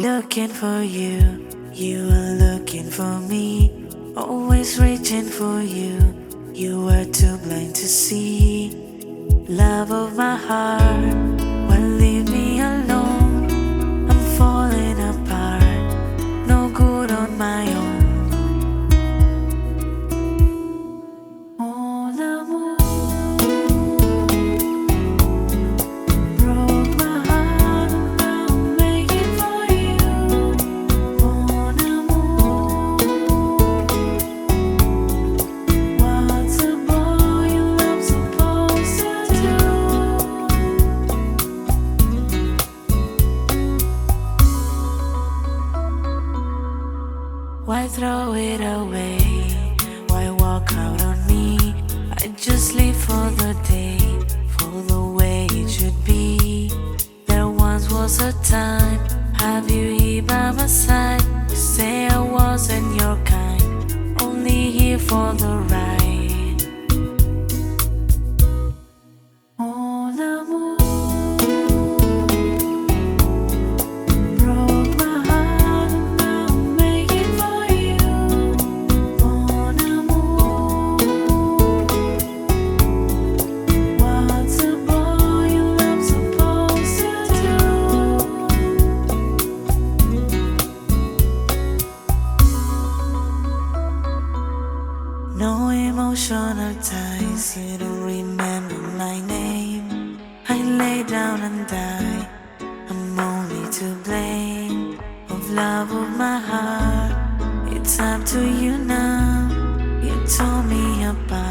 Looking for you, you were looking for me. Always reaching for you, you were too blind to see. Love of my heart, Why throw it away? Why walk out on me? I just live for the day, for the way it should be. There once was a time, have you here by my side? You say I wasn't your kind, only here for the ride. No emotional ties, you don't remember my name. I lay down and die, I'm only to blame. Of love of my heart, it's up to you now. You tore me apart,